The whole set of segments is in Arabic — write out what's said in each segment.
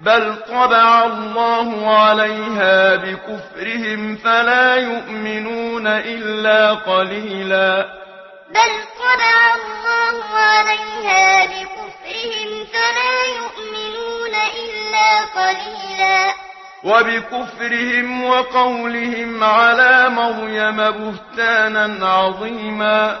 بل طبع الله عليها بكفرهم فلا يؤمنون إلا قليلا بل طبع الله عليها بكفرهم فلا يؤمنون إلا قليلا وبكفرهم وقولهم على مريم بهتانا عظيما وبكفرهم وقولهم على مريم بهتانا عظيما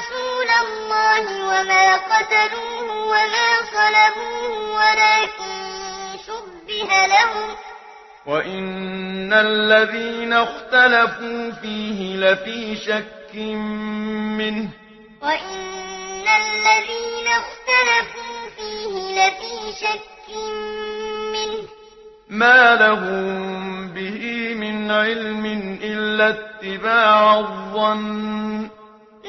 رسول الله وما قتلوه وما صلبوه ولكن شبه لهم. وَإِنَّ الَّذِينَ اخْتَلَفُوا فِيهِ لَفِي شَكٍّ مِّنْهُ. وَإِنَّ الَّذِينَ اخْتَلَفُوا فِيهِ لَفِي شَكٍّ مِّنْهُ. مَا لَهُم بِهِ مِنْ عِلْمٍ إِلَّا اتِّبَاعَ الظَّنِّ ما لهم به من علم إلا اتباع الظن.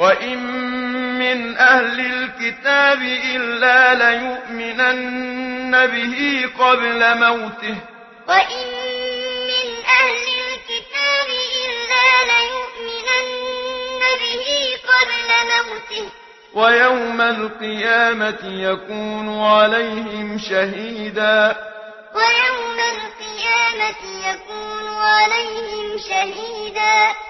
وإن من أهل الكتاب إلا ليؤمنن به قبل موته وإن من أهل الكتاب إلا ليؤمنن به قبل موته ويوم القيامة يكون عليهم شهيدا ويوم القيامة يكون عليهم شهيدا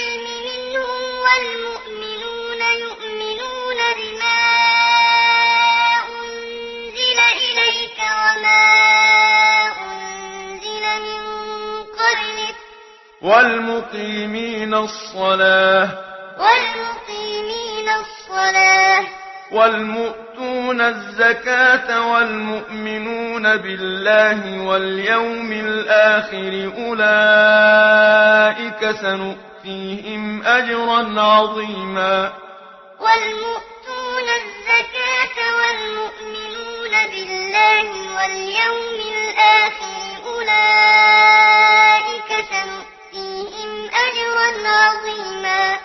والمقيمين الصلاة. والمقيمين الصلاة. والمؤتون الزكاة والمؤمنون بالله واليوم الآخر أولئك سنؤتيهم أجرا عظيما. والمؤتون الزكاة والمؤمنون بالله واليوم الآخر أولئك سنؤتيهم أجرا عظيما